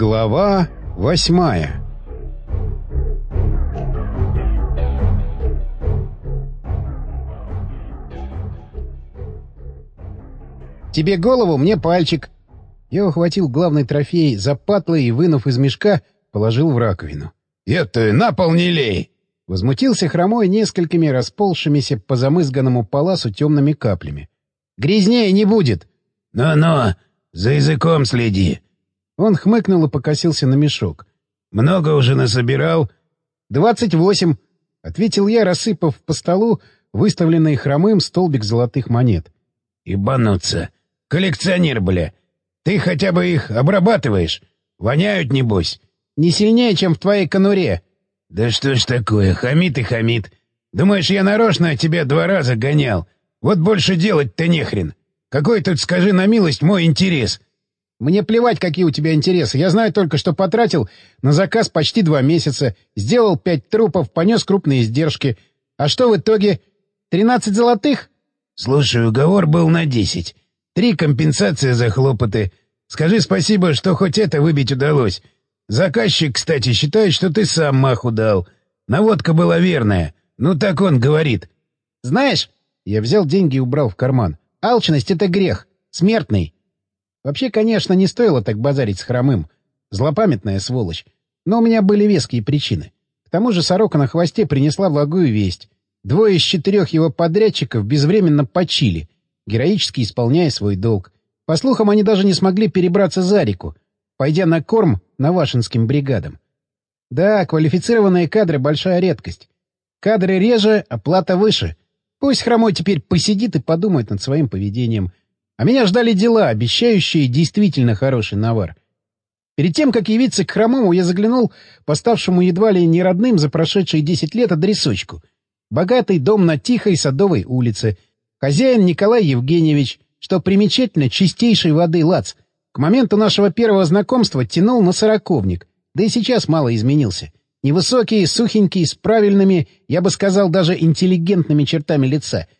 Глава восьмая «Тебе голову, мне пальчик!» Я ухватил главный трофей за патлы и, вынув из мешка, положил в раковину. «Это на пол не лей!» Возмутился хромой несколькими расползшимися по замызганному паласу темными каплями. «Грязнее не будет!» «Но-но, за языком следи!» Он хмыкнул и покосился на мешок. «Много уже насобирал?» «Двадцать восемь», — ответил я, рассыпав по столу выставленный хромым столбик золотых монет. «Ебануться! Коллекционер, бля! Ты хотя бы их обрабатываешь? Воняют, небось?» «Не сильнее, чем в твоей конуре». «Да что ж такое, хамит и хамит. Думаешь, я нарочно тебя два раза гонял? Вот больше делать-то нехрен. Какой тут, скажи на милость, мой интерес?» Мне плевать, какие у тебя интересы. Я знаю только, что потратил на заказ почти два месяца, сделал пять трупов, понес крупные издержки. А что в итоге? Тринадцать золотых? Слушай, уговор был на десять. Три компенсации за хлопоты. Скажи спасибо, что хоть это выбить удалось. Заказчик, кстати, считает, что ты сам маху дал. Наводка была верная. Ну так он говорит. Знаешь, я взял деньги и убрал в карман. Алчность — это грех. Смертный. Вообще, конечно, не стоило так базарить с хромым. Злопамятная сволочь. Но у меня были веские причины. К тому же сорока на хвосте принесла благую весть. Двое из четырех его подрядчиков безвременно почили, героически исполняя свой долг. По слухам, они даже не смогли перебраться за реку, пойдя на корм навашинским бригадам. Да, квалифицированные кадры — большая редкость. Кадры реже, оплата выше. Пусть Хромой теперь посидит и подумает над своим поведением — а меня ждали дела, обещающие действительно хороший навар. Перед тем, как явиться к хромому, я заглянул по ставшему едва ли не родным за прошедшие десять лет адресочку. Богатый дом на тихой садовой улице. Хозяин Николай Евгеньевич, что примечательно, чистейшей воды лац. К моменту нашего первого знакомства тянул на сороковник, да и сейчас мало изменился. Невысокий, сухенький, с правильными, я бы сказал, даже интеллигентными чертами лица —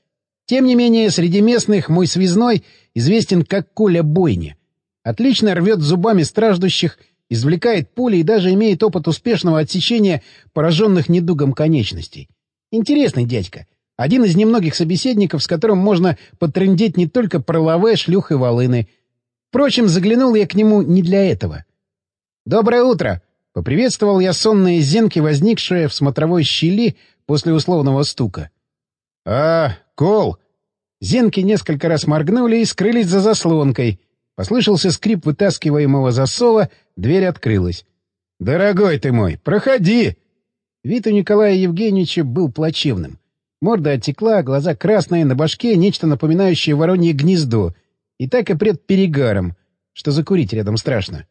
тем не менее, среди местных мой связной известен как Коля Бойни. Отлично рвет зубами страждущих, извлекает пули и даже имеет опыт успешного отсечения пораженных недугом конечностей. Интересный дядька. Один из немногих собеседников, с которым можно потрындеть не только про лаве, шлюх и волыны. Впрочем, заглянул я к нему не для этого. «Доброе утро!» — поприветствовал я сонные зенки, возникшие в смотровой щели после условного стука. «А, Кол!» Зенки несколько раз моргнули и скрылись за заслонкой. Послышался скрип вытаскиваемого засова, дверь открылась. «Дорогой ты мой, проходи!» Вид у Николая Евгеньевича был плачевным. Морда отекла, глаза красные, на башке нечто напоминающее воронье гнездо. И так и пред перегаром, что закурить рядом страшно.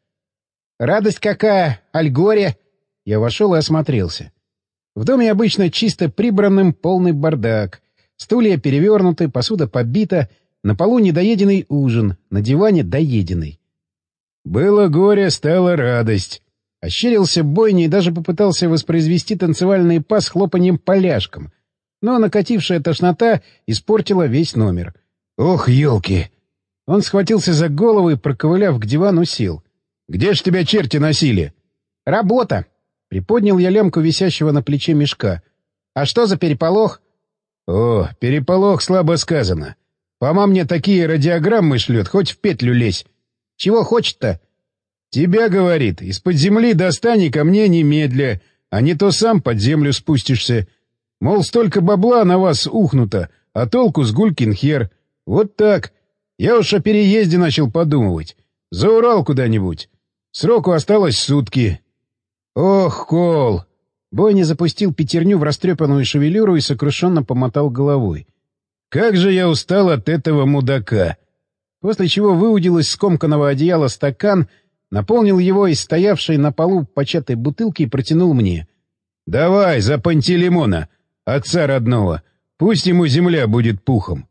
«Радость какая! Альгоре!» Я вошел и осмотрелся. В доме обычно чисто прибранным полный бардак. Стулья перевернуты, посуда побита, на полу недоеденный ужин, на диване доеденный. Было горе, стала радость. Ощерился бойни и даже попытался воспроизвести танцевальный пас хлопанием поляшком. Но накатившая тошнота испортила весь номер. «Ох, елки!» Он схватился за голову и, проковыляв к дивану, сел. «Где ж тебя черти носили?» «Работа!» Приподнял я лямку висящего на плече мешка. «А что за переполох?» «О, переполох слабо сказано. Пома мне такие радиограммы шлет, хоть в петлю лезь. Чего хочет-то?» «Тебя, — говорит, — из-под земли достань ко мне немедля, а не то сам под землю спустишься. Мол, столько бабла на вас ухнуто, а толку с гулькин хер. Вот так. Я уж о переезде начал подумывать. За Урал куда-нибудь. Сроку осталось сутки. Ох, Кол, Бойни запустил пятерню в растрепанную шевелюру и сокрушенно помотал головой. «Как же я устал от этого мудака!» После чего выудил из скомканного одеяла стакан, наполнил его из стоявшей на полу початой бутылки и протянул мне. «Давай, за Пантелеймона, отца родного. Пусть ему земля будет пухом».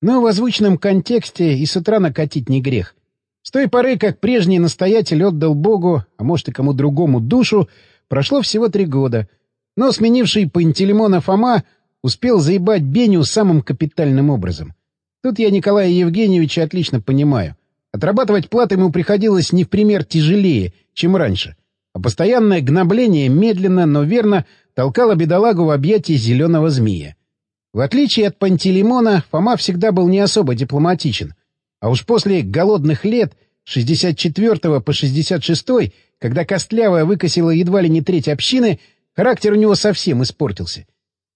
Но в озвученном контексте и с утра накатить не грех. С той поры, как прежний настоятель отдал Богу, а может и кому другому душу, Прошло всего три года, но сменивший Пантелеймона Фома успел заебать Беню самым капитальным образом. Тут я Николая Евгеньевича отлично понимаю. Отрабатывать платы ему приходилось не в пример тяжелее, чем раньше, а постоянное гнобление медленно, но верно толкало бедолагу в объятия зеленого змея. В отличие от Пантелеймона, Фома всегда был не особо дипломатичен. А уж после голодных лет, 64 по 66 когда Костлявая выкосила едва ли не треть общины, характер у него совсем испортился.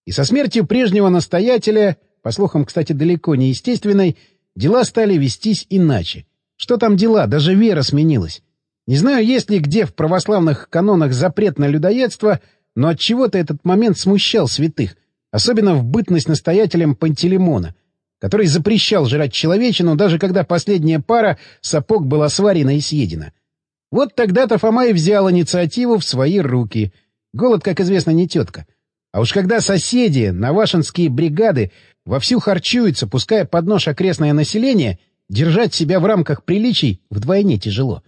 И со смертью прежнего настоятеля, по слухам, кстати, далеко не естественной, дела стали вестись иначе. Что там дела, даже вера сменилась. Не знаю, есть ли где в православных канонах запрет на людоедство, но от чего то этот момент смущал святых, особенно в бытность настоятелем Пантелеймона, который запрещал жрать человечину, даже когда последняя пара сапог была сварена и съедена. Вот тогда-то Фома и взял инициативу в свои руки. Голод, как известно, не тетка. А уж когда соседи, навашинские бригады, вовсю харчуются, пуская под нож окрестное население, держать себя в рамках приличий вдвойне тяжело.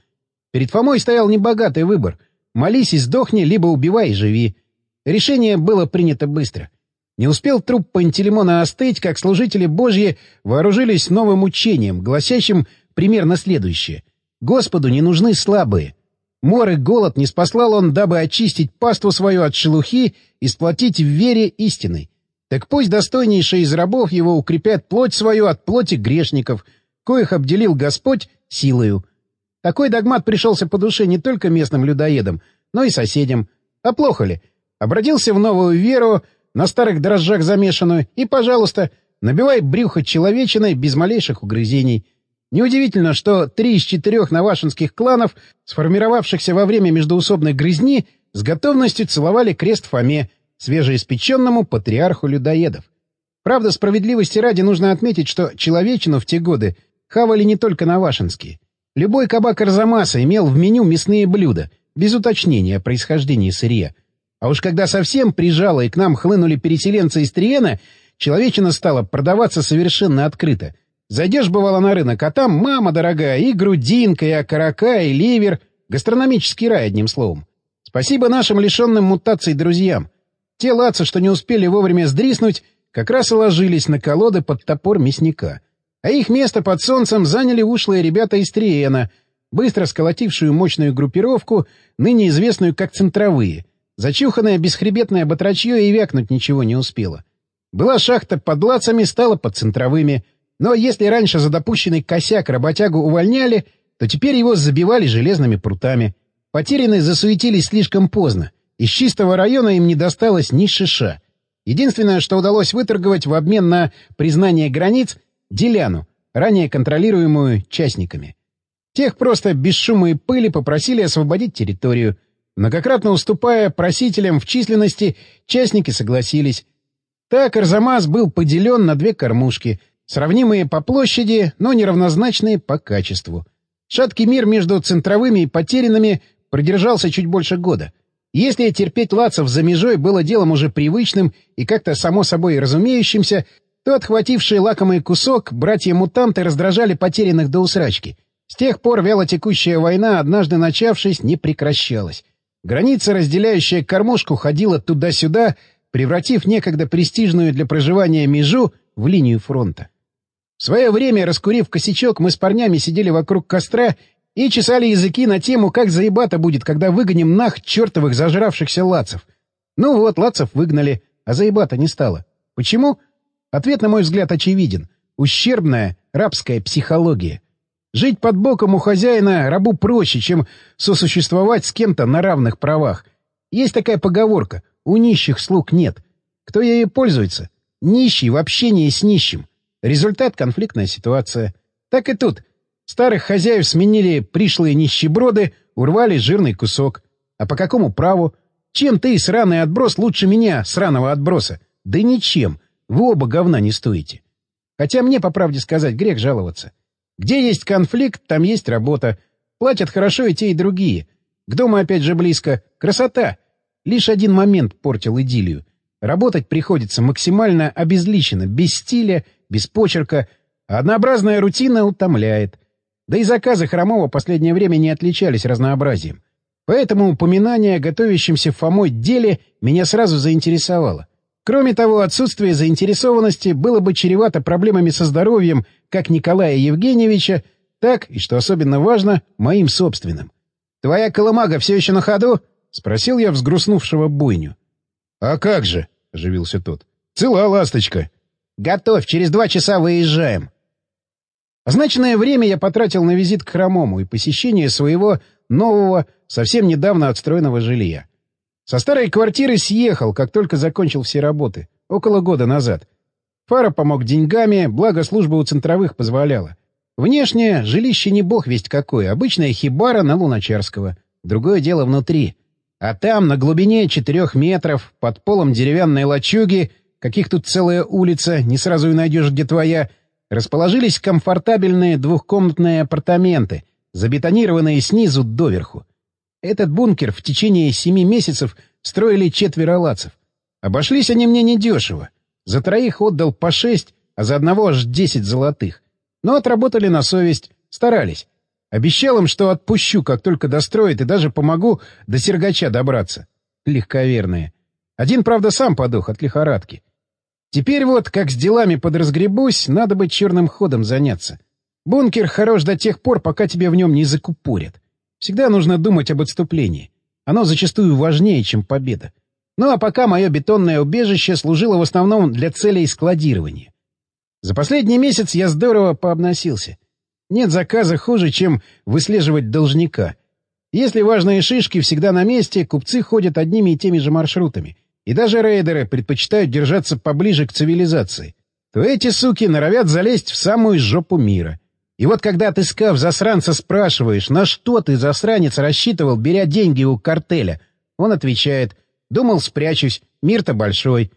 Перед Фомой стоял небогатый выбор — молись и сдохни, либо убивай и живи. Решение было принято быстро. Не успел труп Пантелеймона остыть, как служители Божьи вооружились новым учением, гласящим примерно следующее. «Господу не нужны слабые. Мор и голод не спаслал он, дабы очистить паству свою от шелухи и сплотить в вере истиной. Так пусть достойнейшие из рабов его укрепят плоть свою от плоти грешников, коих обделил Господь силою. Такой догмат пришелся по душе не только местным людоедам, но и соседям. А плохо ли? Обратился в новую веру, на старых дрожжах замешанную, и, пожалуйста, набивай брюхо человечиной без малейших угрызений. Неудивительно, что три из четырех навашинских кланов, сформировавшихся во время междоусобной грызни, с готовностью целовали крест Фоме, свежеиспеченному патриарху людоедов. Правда, справедливости ради нужно отметить, что человечину в те годы хавали не только навашинские. Любой кабак Арзамаса имел в меню мясные блюда, без уточнения о происхождении сырья. А уж когда совсем прижало и к нам хлынули переселенцы из Триена, человечина стала продаваться совершенно открыто — Зайдешь, бывало, на рынок, а там, мама дорогая, и грудинка, и окорока, и ливер. Гастрономический рай, одним словом. Спасибо нашим лишенным мутаций друзьям. Те лацы, что не успели вовремя сдриснуть, как раз и ложились на колоды под топор мясника. А их место под солнцем заняли ушлые ребята из Триена, быстро сколотившую мощную группировку, ныне известную как «Центровые». Зачуханное бесхребетное батрачье и вякнуть ничего не успело. Была шахта под лацами, стала под центровыми — но если раньше за допущенный косяк работягу увольняли, то теперь его забивали железными прутами. Потерянные засуетились слишком поздно. Из чистого района им не досталось ни шиша. Единственное, что удалось выторговать в обмен на признание границ — деляну, ранее контролируемую частниками. Тех просто без шума и пыли попросили освободить территорию. Многократно уступая просителям в численности, частники согласились. Так Арзамас был поделен на две кормушки — Сравнимые по площади, но неравнозначные по качеству. Шаткий мир между центровыми и потерянными продержался чуть больше года. Если терпеть лацев за межой было делом уже привычным и как-то само собой разумеющимся, то отхватившие лакомый кусок братья-мутанты раздражали потерянных до усрачки. С тех пор вялотекущая война, однажды начавшись, не прекращалась. Граница, разделяющая кормушку, ходила туда-сюда, превратив некогда престижную для проживания межу в линию фронта. В свое время, раскурив косячок, мы с парнями сидели вокруг костра и чесали языки на тему, как заебато будет, когда выгоним нах чертовых зажравшихся лацев. Ну вот, лацев выгнали, а заебато не стало. Почему? Ответ, на мой взгляд, очевиден. Ущербная рабская психология. Жить под боком у хозяина рабу проще, чем сосуществовать с кем-то на равных правах. Есть такая поговорка «у нищих слуг нет». Кто ею пользуется? Нищий в общении с нищим. Результат — конфликтная ситуация. Так и тут. Старых хозяев сменили пришлые нищеброды, урвали жирный кусок. А по какому праву? Чем ты, сраный отброс, лучше меня, сраного отброса? Да ничем. Вы оба говна не стоите. Хотя мне, по правде сказать, грех жаловаться. Где есть конфликт, там есть работа. Платят хорошо и те, и другие. К дому опять же близко. Красота. Лишь один момент портил идиллию. Работать приходится максимально обезличенно, без стиля без почерка, а однообразная рутина утомляет. Да и заказы Хромова последнее время не отличались разнообразием. Поэтому упоминание о готовящемся Фомой деле меня сразу заинтересовало. Кроме того, отсутствие заинтересованности было бы чревато проблемами со здоровьем как Николая Евгеньевича, Так, и что особенно важно, моим собственным. «Твоя колымага все еще на ходу?» — спросил я взгрустнувшего бойню. «А как же?» — оживился тот. «Цела ласточка». «Готовь, через два часа выезжаем». Означенное время я потратил на визит к Хромому и посещение своего нового, совсем недавно отстроенного жилья. Со старой квартиры съехал, как только закончил все работы, около года назад. Фара помог деньгами, благо служба у центровых позволяла. Внешне жилище не бог весть какое, обычная хибара на Луначарского. Другое дело внутри. А там, на глубине четырех метров, под полом деревянной лачуги, каких тут целая улица, не сразу и найдешь, где твоя, расположились комфортабельные двухкомнатные апартаменты, забетонированные снизу доверху. Этот бункер в течение семи месяцев строили четверо лацев. Обошлись они мне недешево. За троих отдал по шесть, а за одного аж десять золотых. Но отработали на совесть, старались. Обещал им, что отпущу, как только достроят, и даже помогу до Сергача добраться. Легковерные. Один, правда, сам подох от лихорадки. Теперь вот, как с делами подразгребусь, надо быть черным ходом заняться. Бункер хорош до тех пор, пока тебя в нем не закупорят. Всегда нужно думать об отступлении. Оно зачастую важнее, чем победа. Ну а пока мое бетонное убежище служило в основном для целей складирования. За последний месяц я здорово пообносился. Нет заказа хуже, чем выслеживать должника. Если важные шишки всегда на месте, купцы ходят одними и теми же маршрутами. И даже рейдеры предпочитают держаться поближе к цивилизации. То эти суки норовят залезть в самую жопу мира. И вот когда, отыскав засранца, спрашиваешь, на что ты, засранец, рассчитывал, беря деньги у картеля, он отвечает, думал, спрячусь, мир-то большой.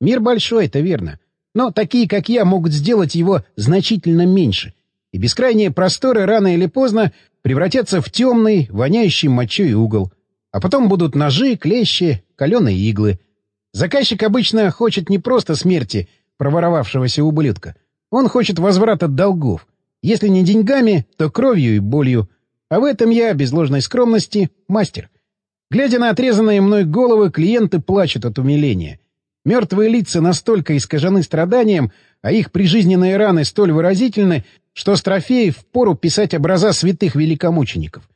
Мир большой, это верно. Но такие, как я, могут сделать его значительно меньше. И бескрайние просторы рано или поздно превратятся в темный, воняющий мочой угол. А потом будут ножи, клещи, каленые иглы. Заказчик обычно хочет не просто смерти проворовавшегося ублюдка. Он хочет возврата долгов. Если не деньгами, то кровью и болью. А в этом я, без ложной скромности, мастер. Глядя на отрезанные мной головы, клиенты плачут от умиления. Мертвые лица настолько искажены страданием, а их прижизненные раны столь выразительны, что с трофеев впору писать образа святых великомучеников.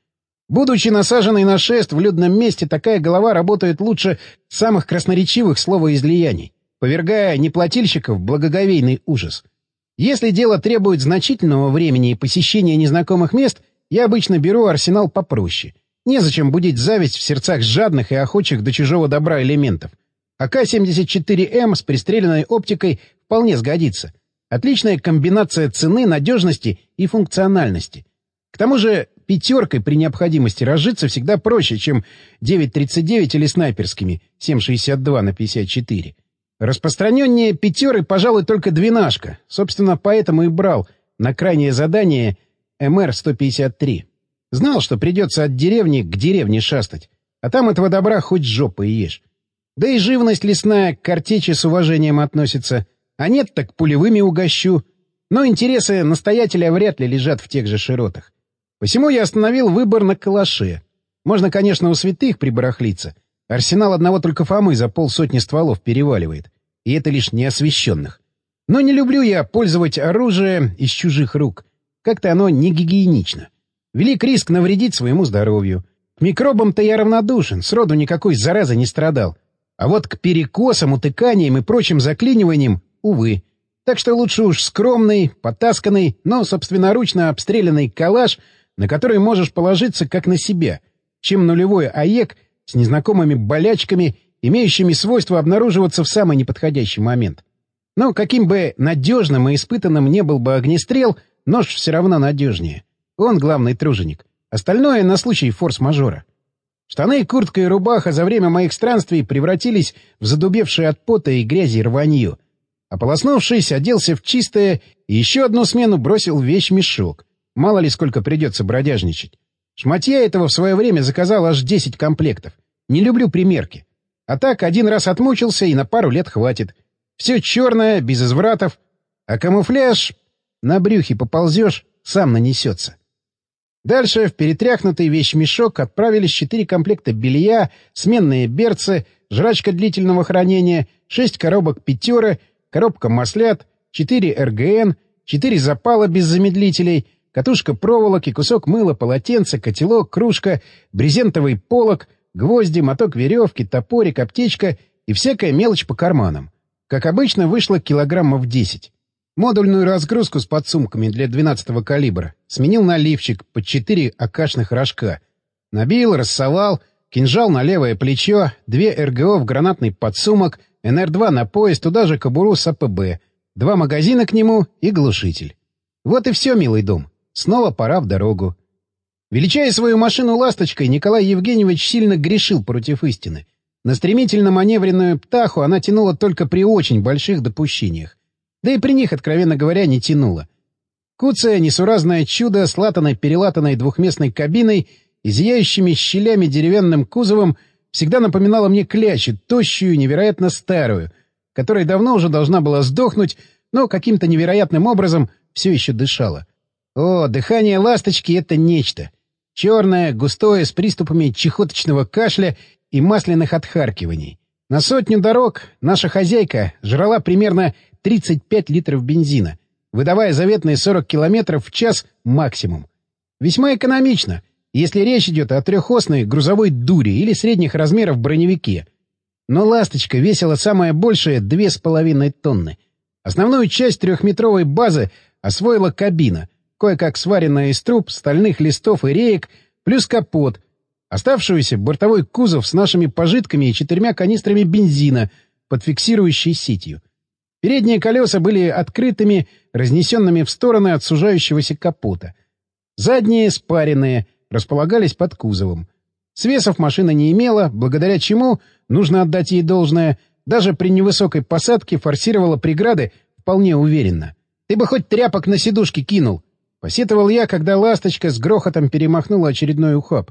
Будучи насаженной на шест в людном месте, такая голова работает лучше самых красноречивых словоизлияний, повергая неплательщиков в благоговейный ужас. Если дело требует значительного времени и посещения незнакомых мест, я обычно беру арсенал попроще. Незачем будить зависть в сердцах жадных и охочих до чужого добра элементов — АК-74М с пристреленной оптикой вполне сгодится. Отличная комбинация цены, надежности и функциональности. К тому же пятеркой при необходимости разжиться всегда проще, чем 9.39 или снайперскими 7.62 на 54. Распространеннее пятеры, пожалуй, только двенашка. Собственно, поэтому и брал на крайнее задание МР-153. Знал, что придется от деревни к деревне шастать. А там этого добра хоть жопой ешь. Да и живность лесная к картечи с уважением относится. А нет, так пулевыми угощу. Но интересы настоятеля вряд ли лежат в тех же широтах. Посему я остановил выбор на калаше. Можно, конечно, у святых прибарахлиться. Арсенал одного только Фомы за полсотни стволов переваливает. И это лишь неосвещенных. Но не люблю я пользовать оружие из чужих рук. Как-то оно не гигиенично. Велик риск навредить своему здоровью. К микробам-то я равнодушен, сроду никакой заразы не страдал. А вот к перекосам, утыканиям и прочим заклиниваниям — увы. Так что лучше уж скромный, потасканный, но собственноручно обстрелянный калаш, на который можешь положиться как на себя, чем нулевой АЕК с незнакомыми болячками, имеющими свойство обнаруживаться в самый неподходящий момент. Но каким бы надежным и испытанным не был бы огнестрел, нож все равно надежнее. Он главный труженик. Остальное на случай форс-мажора. Штаны, куртка и рубаха за время моих странствий превратились в задубевшие от пота и грязи рванье. Ополоснувшись, оделся в чистое и еще одну смену бросил вещь-мешок. Мало ли сколько придется бродяжничать. Шматья этого в свое время заказал аж десять комплектов. Не люблю примерки. А так один раз отмучился и на пару лет хватит. Все черное, без извратов. А камуфляж... На брюхе поползешь, сам нанесется. Дальше в перетряхнутый вещмешок отправились четыре комплекта белья, сменные берцы, жрачка длительного хранения, шесть коробок пятеры, коробка маслят, четыре РГН, четыре запала без замедлителей, катушка проволоки, кусок мыла, полотенце, котелок, кружка, брезентовый полог, гвозди, моток веревки, топорик, аптечка и всякая мелочь по карманам. Как обычно, вышло килограммов десять. Модульную разгрузку с подсумками для 12-го калибра сменил наливчик под четыре акашных рожка. Набил, рассовал, кинжал на левое плечо, две РГО в гранатный подсумок, НР-2 на пояс, туда же кобуру с АПБ, два магазина к нему и глушитель. Вот и все, милый дом. Снова пора в дорогу. Величая свою машину «Ласточкой», Николай Евгеньевич сильно грешил против истины. На стремительно-маневренную «Птаху» она тянула только при очень больших допущениях. Да и при них, откровенно говоря, не тянуло. Куцая, несуразное чудо с латаной-перелатанной двухместной кабиной и зияющими щелями деревянным кузовом всегда напоминала мне клячу, тощую, невероятно старую, которая давно уже должна была сдохнуть, но каким-то невероятным образом все еще дышала. О, дыхание ласточки — это нечто. Черное, густое, с приступами чехоточного кашля и масляных отхаркиваний. На сотню дорог наша хозяйка жрала примерно 35 литров бензина, выдавая заветные 40 километров в час максимум. Весьма экономично, если речь идет о трехосной грузовой дуре или средних размеров броневике. Но «Ласточка» весила самое большее — две с половиной тонны. Основную часть трехметровой базы освоила кабина, кое-как сваренная из труб, стальных листов и реек, плюс капот, оставшуюся бортовой кузов с нашими пожитками и четырьмя канистрами бензина под фиксирующей сетью. Передние колеса были открытыми, разнесенными в стороны от сужающегося капота. Задние, спаренные, располагались под кузовом. Свесов машина не имела, благодаря чему, нужно отдать ей должное, даже при невысокой посадке форсировала преграды вполне уверенно. «Ты бы хоть тряпок на сидушки кинул!» Посетовал я, когда ласточка с грохотом перемахнула очередной ухаб.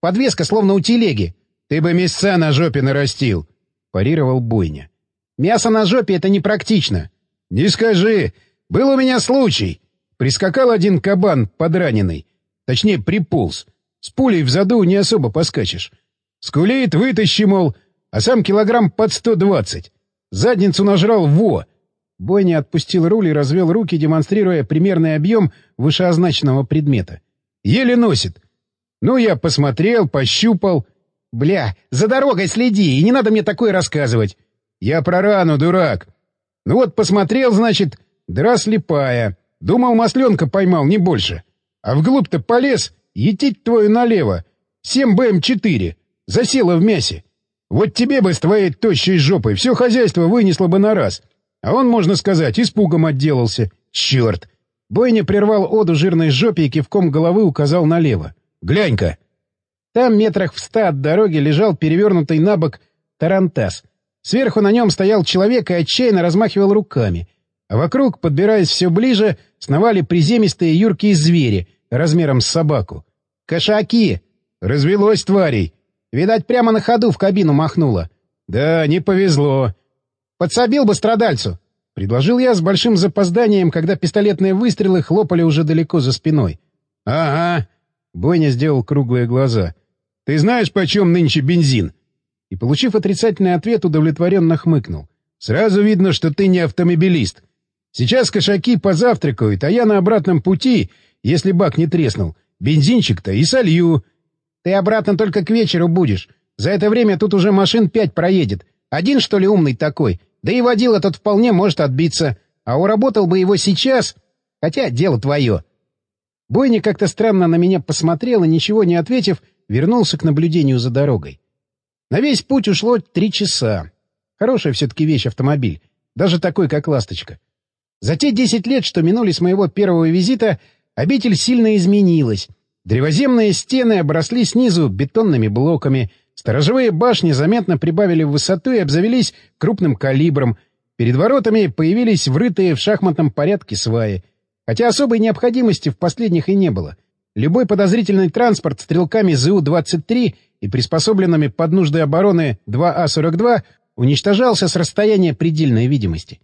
«Подвеска словно у телеги!» «Ты бы мяса на жопе нарастил!» — парировал Бойня. Мясо на жопе — это непрактично. — Не скажи. Был у меня случай. Прискакал один кабан подраненный. Точнее, приполз. С пулей в заду не особо поскачешь. Скулит, вытащи, мол, а сам килограмм под сто двадцать. Задницу нажрал во. Бойня отпустил руль и развел руки, демонстрируя примерный объем вышеозначенного предмета. Еле носит. Ну, я посмотрел, пощупал. Бля, за дорогой следи, и не надо мне такое рассказывать. Я про рану, дурак. Ну вот посмотрел, значит, дыра слепая. Думал, масленка поймал, не больше. А вглубь-то полез, етить твою налево. 7 БМ-4. Засела в мясе. Вот тебе бы с твоей тощей жопой все хозяйство вынесло бы на раз. А он, можно сказать, испугом отделался. Черт! Бойня прервал оду жирной жопе и кивком головы указал налево. «Глянь-ка!» Там метрах в ста от дороги лежал перевернутый на бок тарантас — Сверху на нем стоял человек и отчаянно размахивал руками. А вокруг, подбираясь все ближе, сновали приземистые юркие звери размером с собаку. «Кошаки!» «Развелось тварей!» «Видать, прямо на ходу в кабину махнуло». «Да, не повезло». «Подсобил бы страдальцу!» — предложил я с большим запозданием, когда пистолетные выстрелы хлопали уже далеко за спиной. «Ага!» — Бойня сделал круглые глаза. «Ты знаешь, почем нынче бензин?» и, получив отрицательный ответ, удовлетворенно хмыкнул. «Сразу видно, что ты не автомобилист. Сейчас кошаки позавтракают, а я на обратном пути, если бак не треснул, бензинчик-то и солью». «Ты обратно только к вечеру будешь. За это время тут уже машин пять проедет. Один, что ли, умный такой? Да и водил этот вполне может отбиться. А уработал бы его сейчас... Хотя дело твое». Бойня как-то странно на меня посмотрел и, ничего не ответив, вернулся к наблюдению за дорогой. На весь путь ушло три часа. Хорошая все-таки вещь автомобиль, даже такой, как «Ласточка». За те десять лет, что минули с моего первого визита, обитель сильно изменилась. Древоземные стены обросли снизу бетонными блоками, сторожевые башни заметно прибавили в высоту и обзавелись крупным калибром. Перед воротами появились врытые в шахматном порядке сваи. Хотя особой необходимости в последних и не было. Любой подозрительный транспорт стрелками ЗУ-23 и приспособленными под нужды обороны 2А-42 уничтожался с расстояния предельной видимости.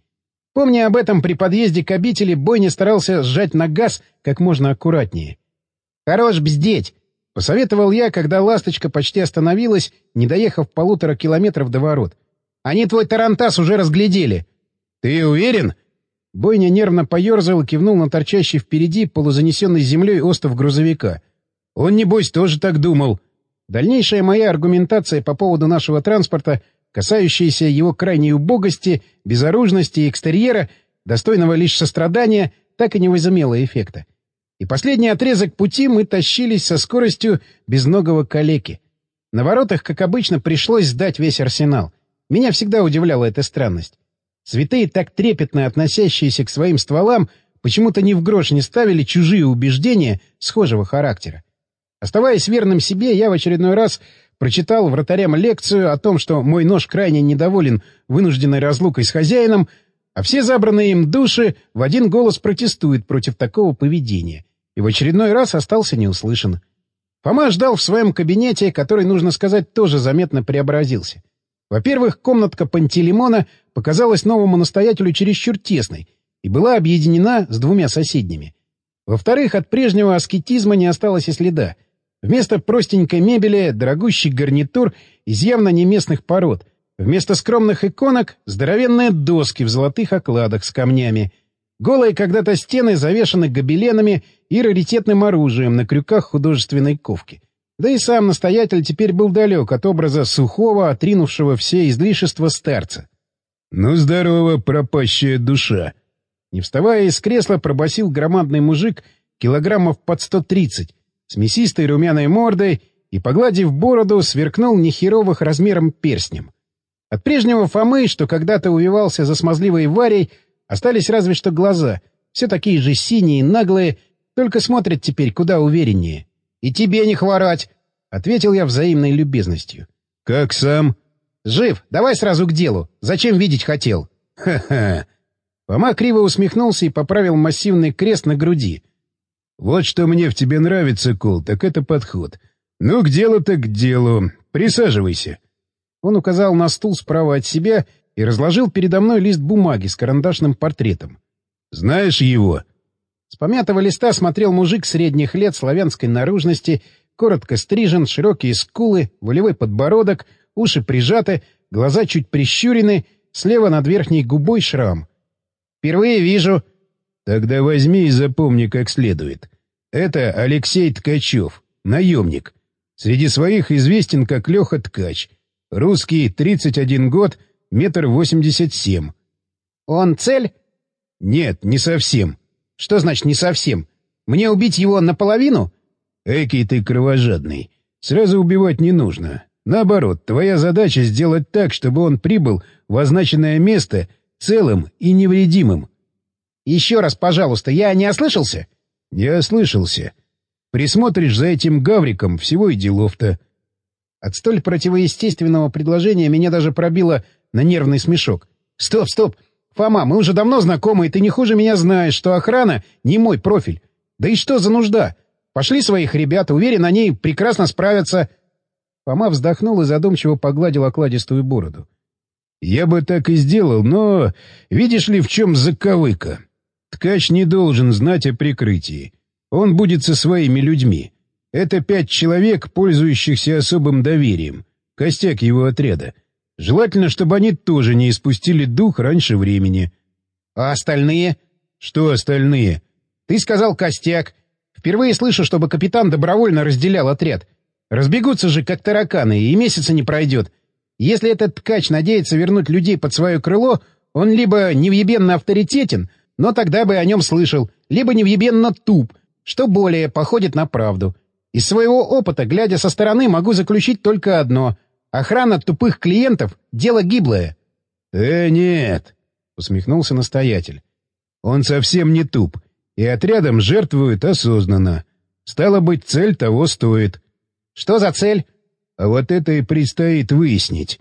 Помня об этом, при подъезде к обители Бойня старался сжать на газ как можно аккуратнее. «Хорош бздеть!» — посоветовал я, когда «Ласточка» почти остановилась, не доехав полутора километров до ворот. «Они твой тарантас уже разглядели». «Ты уверен?» Бойня нервно поерзал и кивнул на торчащий впереди полузанесенный землей остов грузовика. «Он, небось, тоже так думал». Дальнейшая моя аргументация по поводу нашего транспорта, касающаяся его крайней убогости, безоружности и экстерьера, достойного лишь сострадания, так и не возымела эффекта. И последний отрезок пути мы тащились со скоростью безногого калеки. На воротах, как обычно, пришлось сдать весь арсенал. Меня всегда удивляла эта странность. Святые, так трепетно относящиеся к своим стволам, почему-то ни в грош не ставили чужие убеждения схожего характера. Оставаясь верным себе, я в очередной раз прочитал вратарям лекцию о том, что мой нож крайне недоволен вынужденной разлукой с хозяином, а все забранные им души в один голос протестуют против такого поведения, и в очередной раз остался неуслышан. Фома ждал в своем кабинете, который, нужно сказать, тоже заметно преобразился. Во-первых, комнатка Пантелеймона показалась новому настоятелю чересчур тесной и была объединена с двумя соседними. Во-вторых, от прежнего аскетизма не осталось и следа. Вместо простенькой мебели — дорогущий гарнитур из явно неместных пород. Вместо скромных иконок — здоровенные доски в золотых окладах с камнями. Голые когда-то стены завешаны гобеленами и раритетным оружием на крюках художественной ковки. Да и сам настоятель теперь был далек от образа сухого, отринувшего все излишества старца. «Ну, здорово, пропащая душа!» Не вставая из кресла, пробасил громадный мужик килограммов под сто тридцать, с мясистой румяной мордой и, погладив бороду, сверкнул нехеровых размером перстнем. От прежнего Фомы, что когда-то увивался за смазливой Варей, остались разве что глаза, все такие же синие, наглые, только смотрят теперь куда увереннее. — И тебе не хворать! — ответил я взаимной любезностью. — Как сам? — Жив, давай сразу к делу. Зачем видеть хотел? — Ха-ха! Фома криво усмехнулся и поправил массивный крест на груди. — Вот что мне в тебе нравится, Кол, так это подход. Ну, к делу так к делу. Присаживайся. Он указал на стул справа от себя и разложил передо мной лист бумаги с карандашным портретом. — Знаешь его? С помятого листа смотрел мужик средних лет славянской наружности, коротко стрижен, широкие скулы, волевой подбородок, уши прижаты, глаза чуть прищурены, слева над верхней губой шрам. «Впервые вижу». «Тогда возьми и запомни как следует. Это Алексей Ткачев, наемник. Среди своих известен как Леха Ткач. Русский, 31 год, метр восемьдесят семь». «Он цель?» «Нет, не совсем. Что значит «не совсем»? Мне убить его наполовину? Экий ты кровожадный. Сразу убивать не нужно. Наоборот, твоя задача сделать так, чтобы он прибыл в означенное место целым и невредимым. Еще раз, пожалуйста, я не ослышался? Не ослышался. Присмотришь за этим гавриком, всего и делов-то. От столь противоестественного предложения меня даже пробило на нервный смешок. Стоп, стоп! Фома, мы уже давно знакомы, и ты не хуже меня знаешь, что охрана не мой профиль. Да и что за нужда? Пошли своих ребят, уверен, они прекрасно справятся. Фома вздохнул и задумчиво погладил окладистую бороду. — Я бы так и сделал, но видишь ли, в чем заковыка? Ткач не должен знать о прикрытии. Он будет со своими людьми. Это пять человек, пользующихся особым доверием. Костяк его отряда. Желательно, чтобы они тоже не испустили дух раньше времени. — А остальные? — Что остальные? — Ты сказал костяк. Впервые слышу, чтобы капитан добровольно разделял отряд. Разбегутся же, как тараканы, и месяца не пройдет. Если этот ткач надеется вернуть людей под свое крыло, он либо невъебенно авторитетен, но тогда бы о нем слышал, либо невъебенно туп, что более походит на правду. Из своего опыта, глядя со стороны, могу заключить только одно — Охрана тупых клиентов — дело гиблое. — Э, нет, — усмехнулся настоятель. — Он совсем не туп, и отрядом жертвует осознанно. Стало быть, цель того стоит. — Что за цель? — А вот это и предстоит выяснить.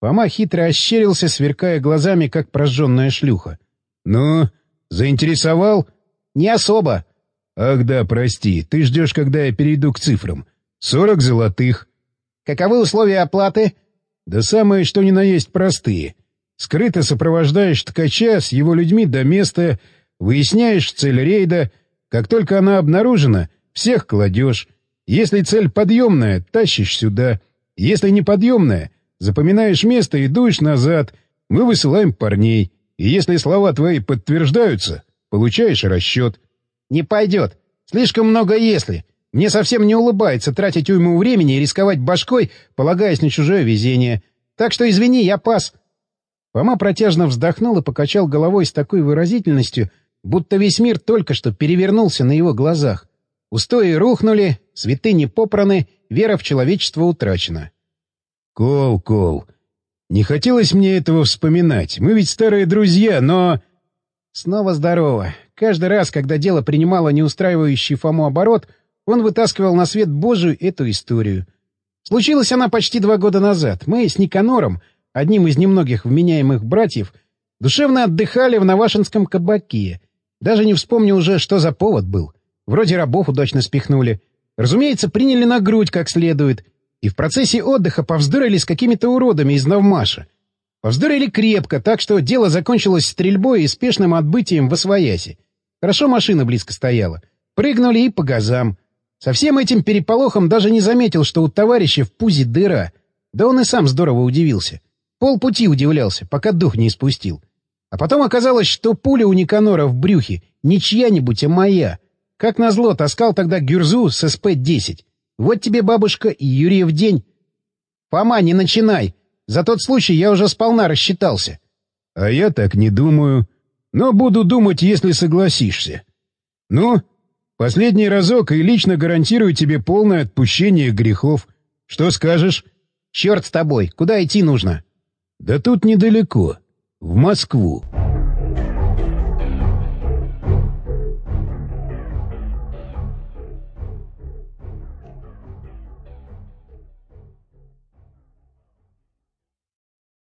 Фома хитро ощерился, сверкая глазами, как прожженная шлюха. — Ну, заинтересовал? — Не особо. — Ах да, прости, ты ждешь, когда я перейду к цифрам. Сорок золотых. Каковы условия оплаты? Да самые, что ни на есть, простые. Скрыто сопровождаешь ткача с его людьми до места, выясняешь цель рейда. Как только она обнаружена, всех кладешь. Если цель подъемная, тащишь сюда. Если неподъемная, запоминаешь место и дуешь назад. Мы высылаем парней. И если слова твои подтверждаются, получаешь расчет. — Не пойдет. Слишком много «если». Мне совсем не улыбается тратить уйму времени и рисковать башкой, полагаясь на чужое везение. Так что извини, я пас. Фома протяжно вздохнул и покачал головой с такой выразительностью, будто весь мир только что перевернулся на его глазах. Устои рухнули, святыни попраны, вера в человечество утрачена. «Кол, Кол, не хотелось мне этого вспоминать. Мы ведь старые друзья, но...» Снова здорово. Каждый раз, когда дело принимало неустраивающий Фому оборот, он вытаскивал на свет Божию эту историю. Случилась она почти два года назад. Мы с Никанором, одним из немногих вменяемых братьев, душевно отдыхали в Навашинском кабаке. Даже не вспомню уже, что за повод был. Вроде рабов удачно спихнули. Разумеется, приняли на грудь как следует — и в процессе отдыха повздорили с какими-то уродами из Навмаша. Повздорили крепко, так что дело закончилось стрельбой и спешным отбытием в Освояси. Хорошо машина близко стояла. Прыгнули и по газам. Со всем этим переполохом даже не заметил, что у товарища в пузе дыра. Да он и сам здорово удивился. Полпути удивлялся, пока дух не испустил. А потом оказалось, что пуля у Никанора в брюхе не чья-нибудь, а моя. Как назло, таскал тогда Гюрзу с СП-10. Вот тебе, бабушка, и Юрьев день. Фома, не начинай. За тот случай я уже сполна рассчитался. А я так не думаю. Но буду думать, если согласишься. Ну, последний разок и лично гарантирую тебе полное отпущение грехов. Что скажешь? Черт с тобой, куда идти нужно? Да тут недалеко. В Москву.